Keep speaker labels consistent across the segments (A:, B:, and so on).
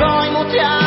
A: кой му трябва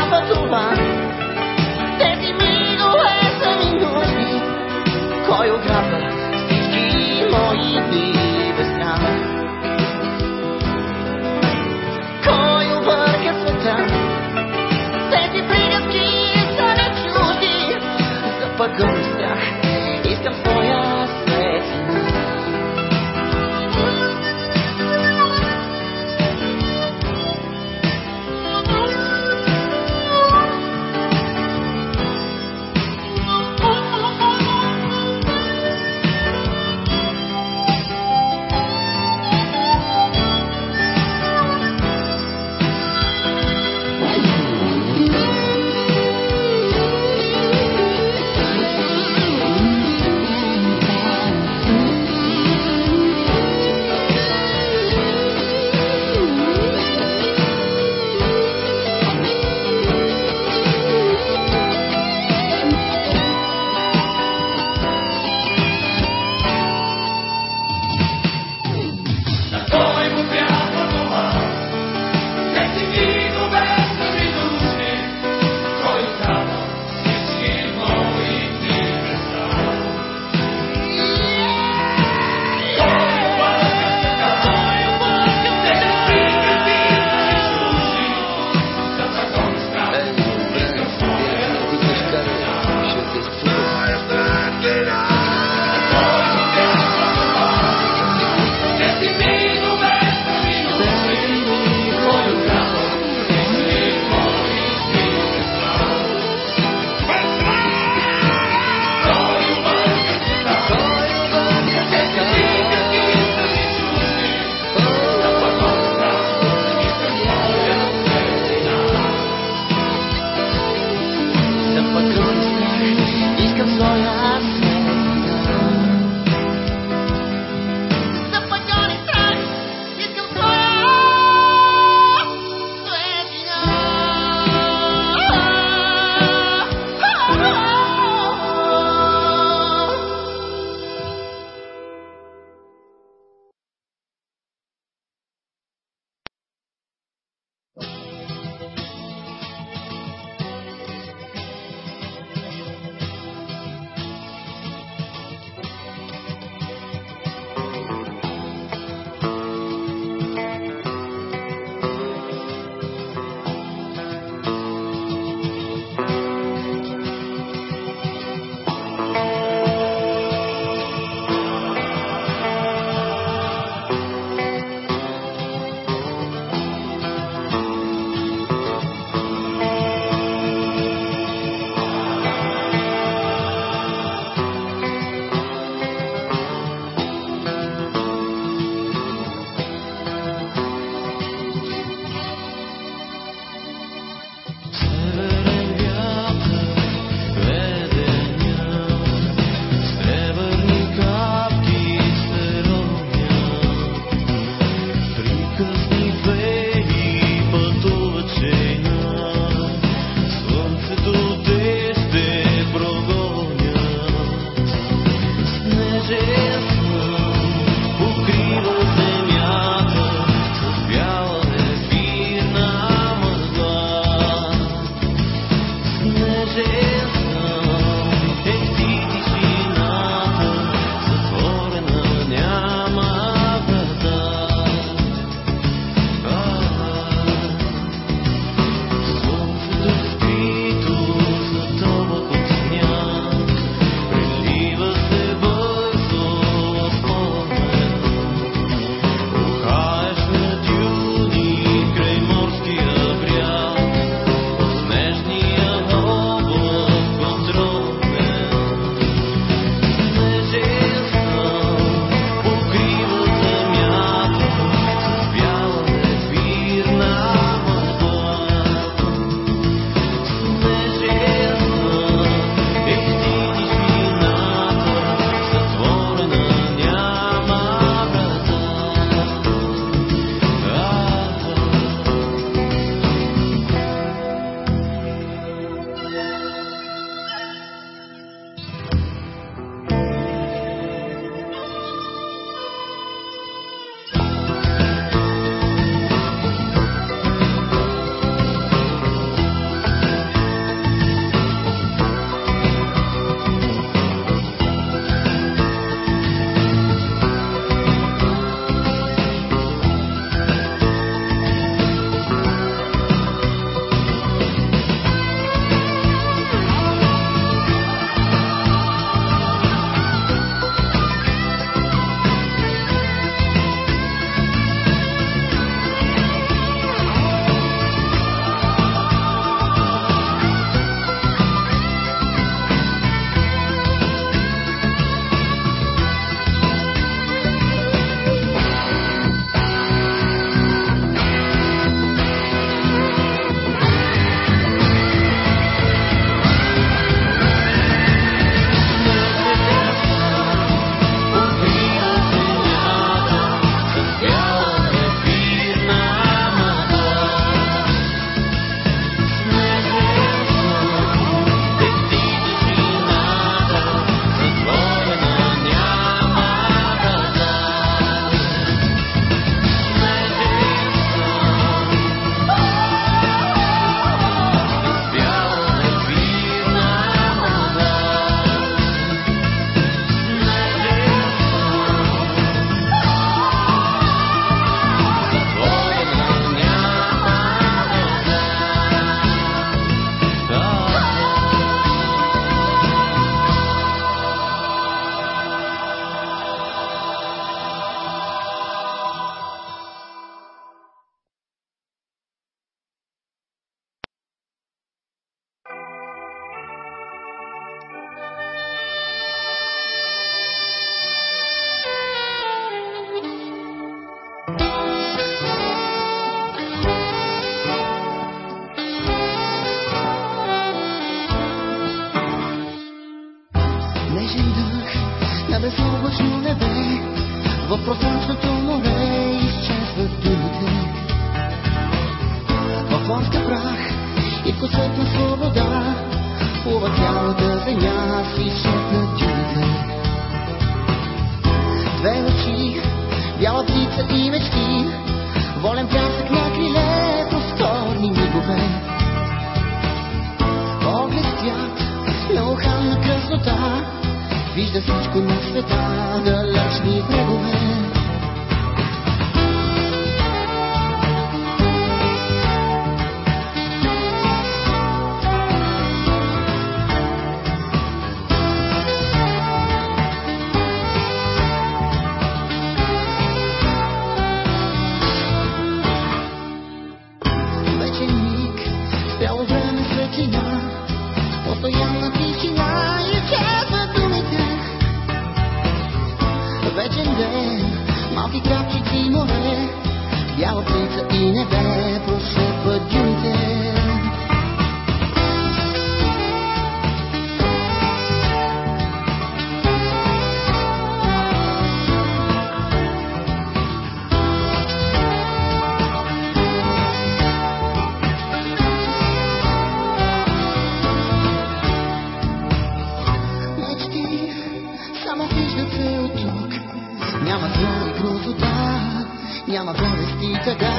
A: няма болести така.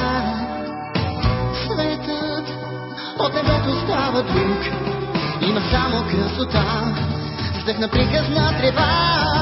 A: Светът от небето става друг, има само красота, вдъхна приказна трева.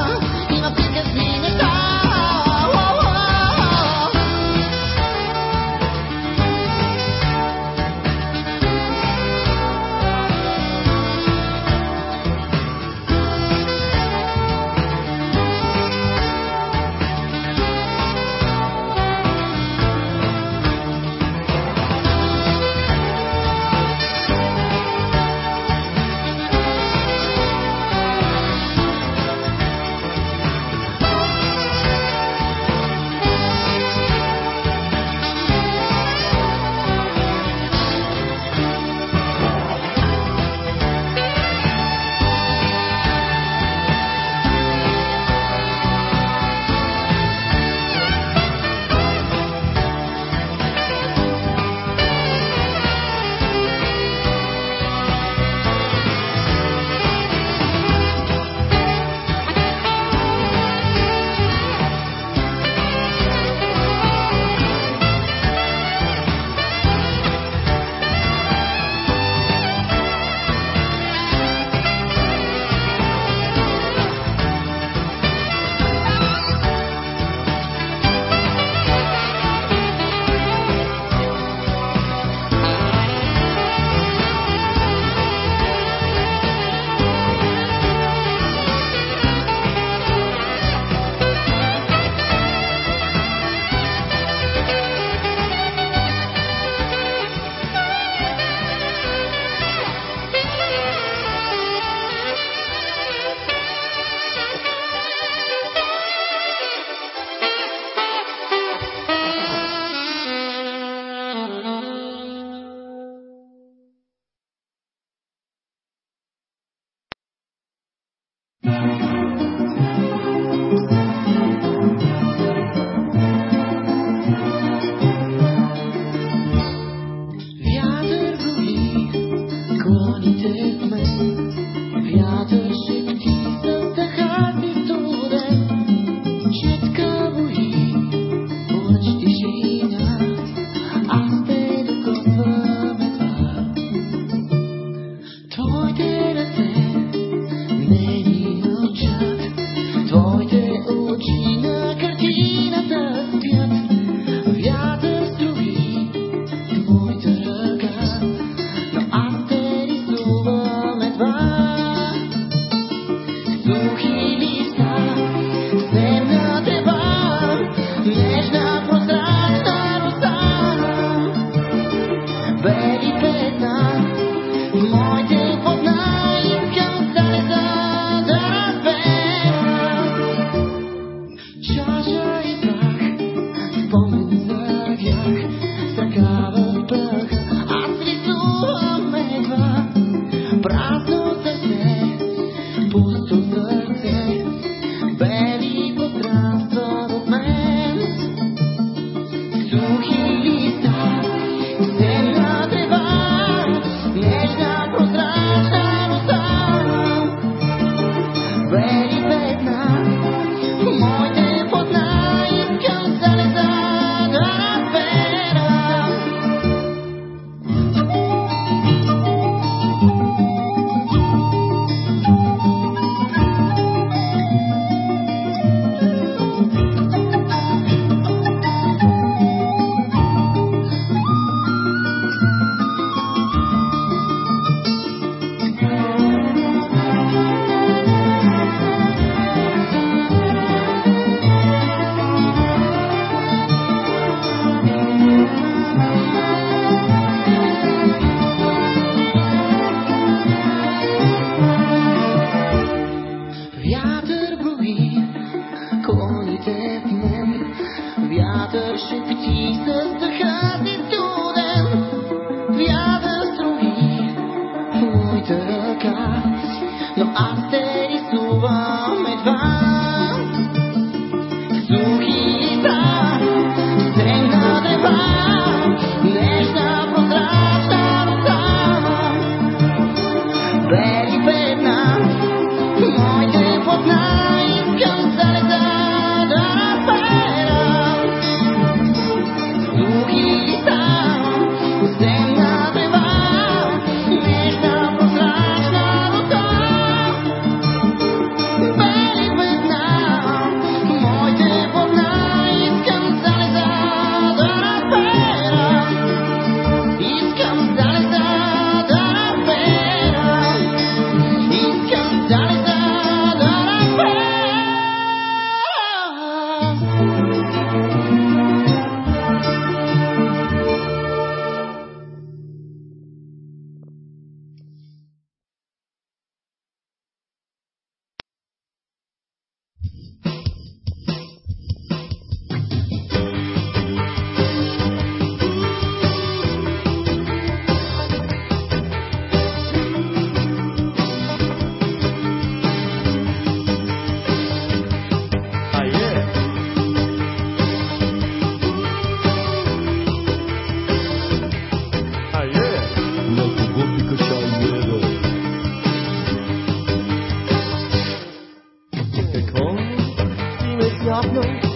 A: problems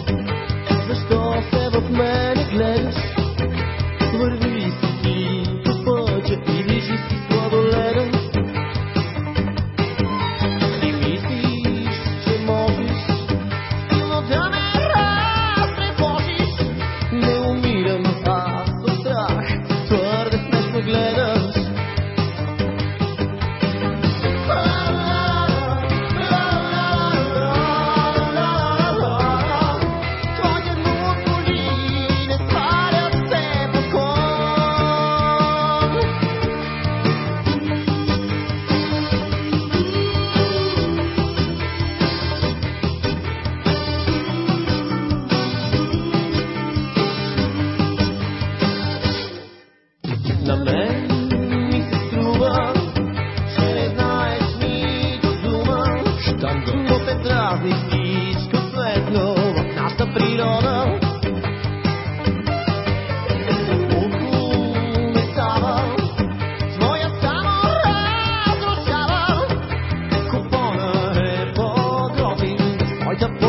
A: the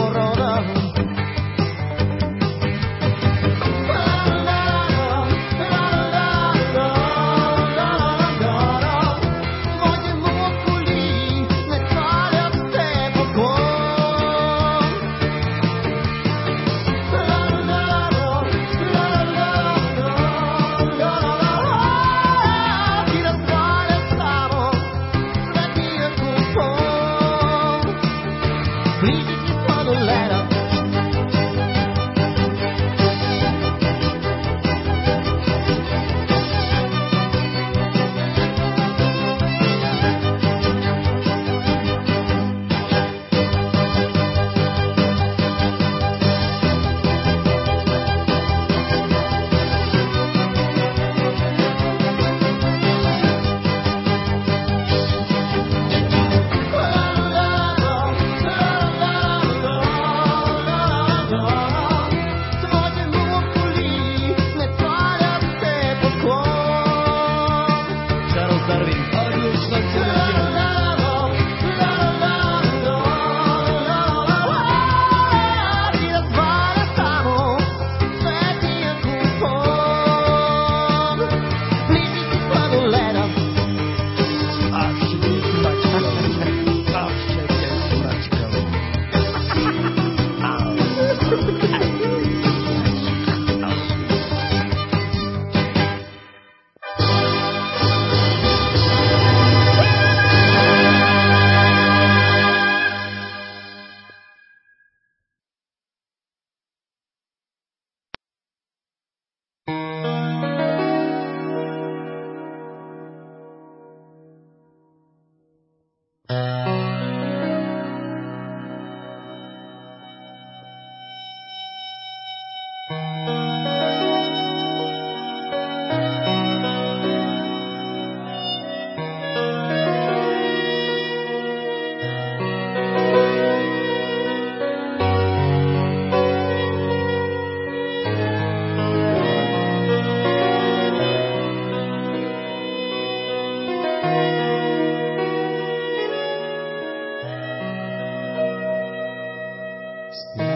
B: Spirit.